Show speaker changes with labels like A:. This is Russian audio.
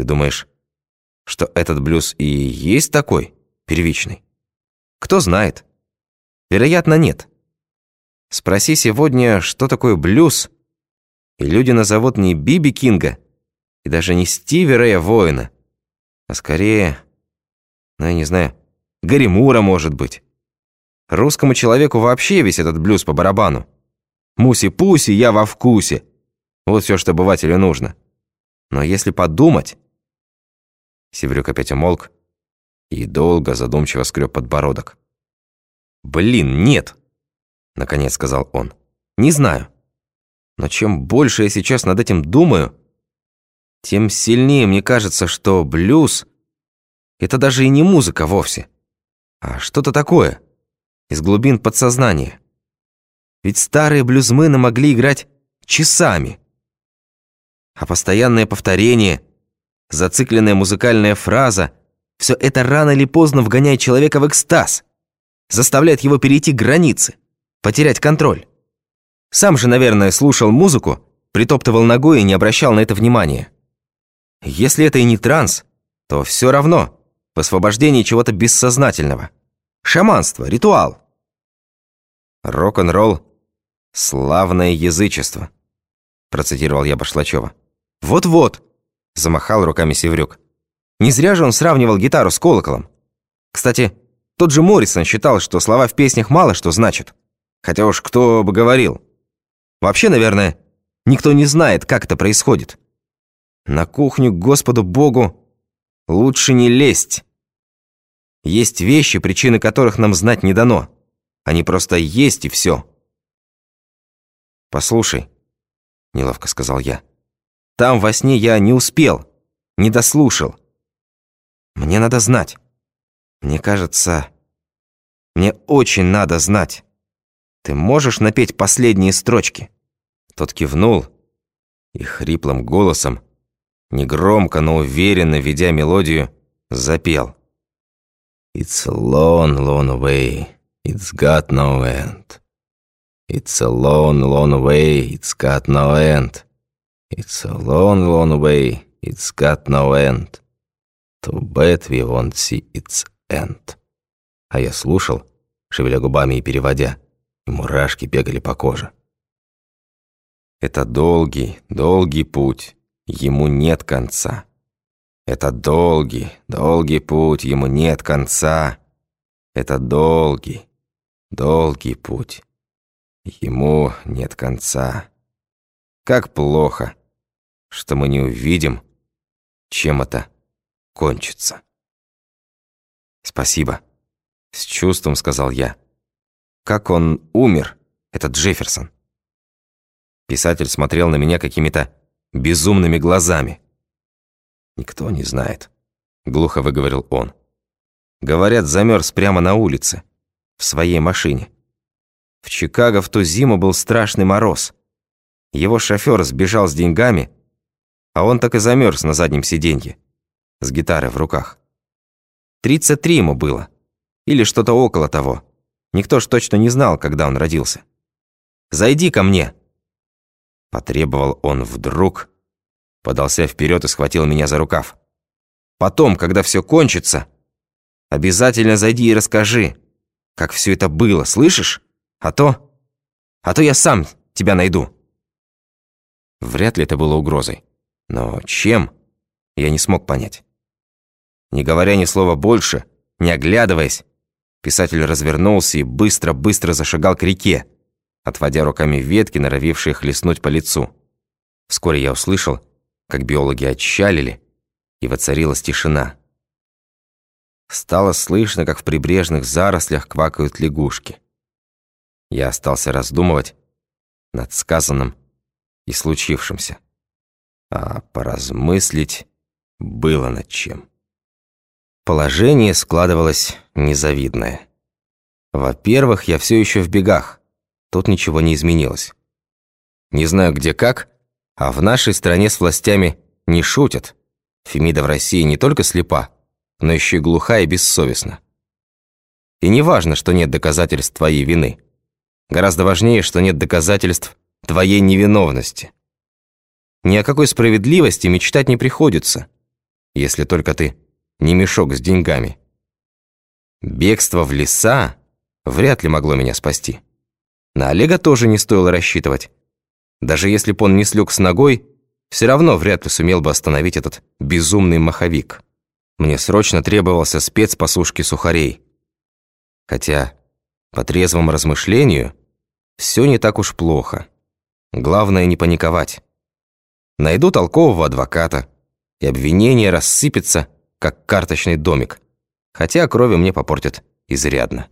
A: Ты думаешь, что этот блюз и есть такой, первичный? Кто знает. Вероятно, нет. Спроси сегодня, что такое блюз, и люди назовут не Биби Кинга и даже не Стиви Воина, а скорее, ну я не знаю, Гарри может быть. Русскому человеку вообще весь этот блюз по барабану. Муси-пуси, я во вкусе. Вот все, что обывателю нужно. Но если подумать... Севрюк опять умолк и долго задумчиво скреб подбородок. «Блин, нет!» Наконец сказал он. «Не знаю. Но чем больше я сейчас над этим думаю, тем сильнее мне кажется, что блюз — это даже и не музыка вовсе, а что-то такое, из глубин подсознания. Ведь старые блюзмены могли играть часами, а постоянное повторение, зацикленная музыкальная фраза — все это рано или поздно вгоняет человека в экстаз, заставляет его перейти границы, потерять контроль. Сам же, наверное, слушал музыку, притоптывал ногой и не обращал на это внимания. Если это и не транс, то все равно освобождение чего-то бессознательного. Шаманство, ритуал. Рок-н-ролл — славное язычество, процитировал я Башлачева. «Вот-вот», — замахал руками Севрюк. «Не зря же он сравнивал гитару с колоколом. Кстати, тот же Моррисон считал, что слова в песнях мало что значат. Хотя уж кто бы говорил. Вообще, наверное, никто не знает, как это происходит. На кухню Господу Богу лучше не лезть. Есть вещи, причины которых нам знать не дано. Они просто есть и все. «Послушай», — неловко сказал я, — там во сне я не успел, не дослушал. Мне надо знать. Мне кажется, мне очень надо знать. Ты можешь напеть последние строчки?» Тот кивнул и хриплым голосом, негромко, но уверенно ведя мелодию, запел. It's a long, long way, it's got no end. It's a long, long way, it's got no end. It's a long, long way, it's got no end. Too bad we won't see its end. А я слушал, шевеля губами и переводя, и мурашки бегали по коже. Это долгий, долгий путь, ему нет конца. Это долгий, долгий путь, ему нет конца. Это долгий, долгий путь, ему нет конца. Как плохо, что мы не увидим, чем это кончится. «Спасибо», — с чувством сказал я. «Как он умер, этот Джефферсон?» Писатель смотрел на меня какими-то безумными глазами. «Никто не знает», — глухо выговорил он. «Говорят, замерз прямо на улице, в своей машине. В Чикаго в ту зиму был страшный мороз. Его шофер сбежал с деньгами, а он так и замерз на заднем сиденье, с гитарой в руках. 33 ему было, или что-то около того. Никто ж точно не знал, когда он родился. «Зайди ко мне!» Потребовал он вдруг, подался вперед и схватил меня за рукав. «Потом, когда все кончится, обязательно зайди и расскажи, как все это было, слышишь? А то... А то я сам тебя найду». Вряд ли это было угрозой. Но чем? Я не смог понять. Не говоря ни слова больше, не оглядываясь, писатель развернулся и быстро-быстро зашагал к реке, отводя руками ветки, норовившие хлестнуть по лицу. Вскоре я услышал, как биологи отчалили, и воцарилась тишина. Стало слышно, как в прибрежных зарослях квакают лягушки. Я остался раздумывать над сказанным и случившимся а поразмыслить было над чем. Положение складывалось незавидное. Во-первых, я все еще в бегах. Тут ничего не изменилось. Не знаю где как, а в нашей стране с властями не шутят. Фемида в России не только слепа, но еще и глуха и бессовестна. И не важно, что нет доказательств твоей вины. Гораздо важнее, что нет доказательств твоей невиновности. Ни о какой справедливости мечтать не приходится. Если только ты не мешок с деньгами. Бегство в леса вряд ли могло меня спасти. На Олега тоже не стоило рассчитывать. Даже если бы он не слег с ногой, все равно вряд ли сумел бы остановить этот безумный маховик. Мне срочно требовался спец по сушке сухарей. Хотя, по трезвому размышлению, все не так уж плохо. Главное не паниковать. Найду толкового адвоката, и обвинение рассыпется, как карточный домик. Хотя крови мне попортят изрядно.